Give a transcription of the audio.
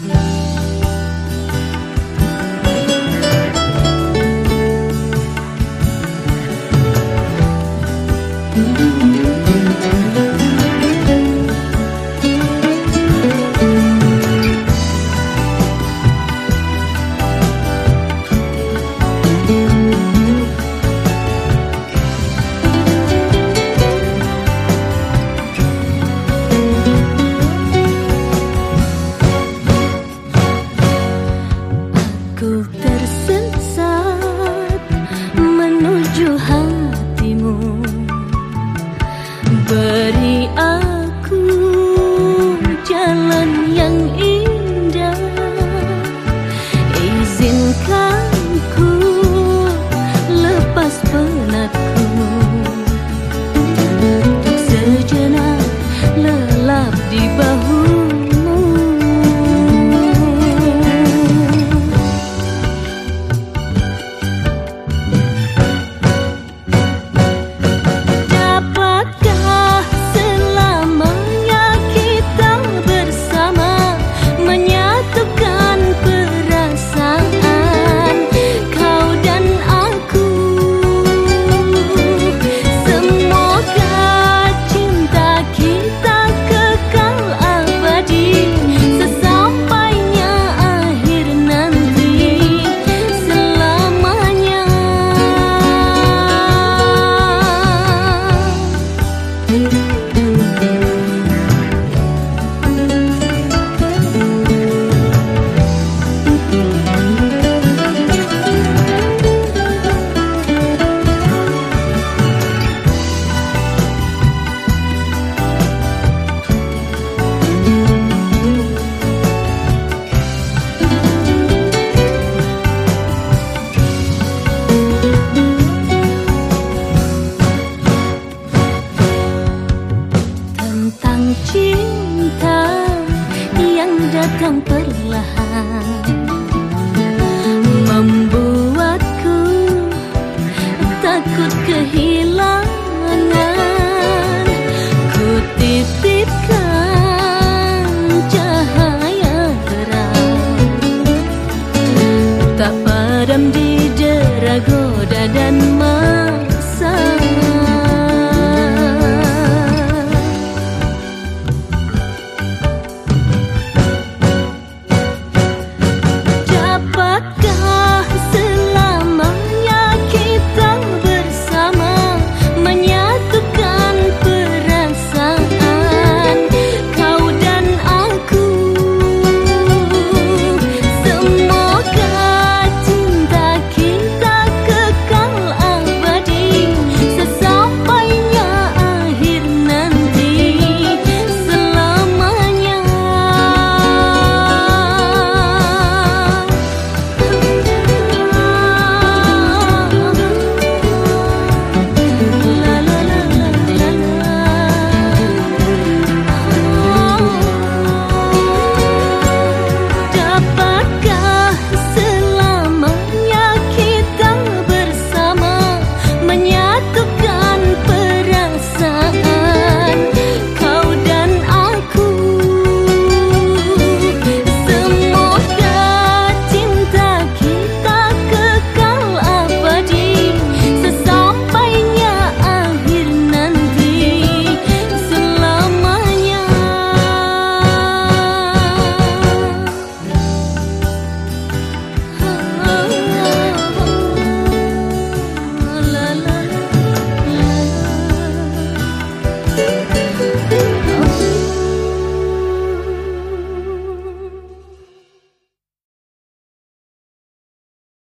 嗯。beri aku cinta yang datang perlahan.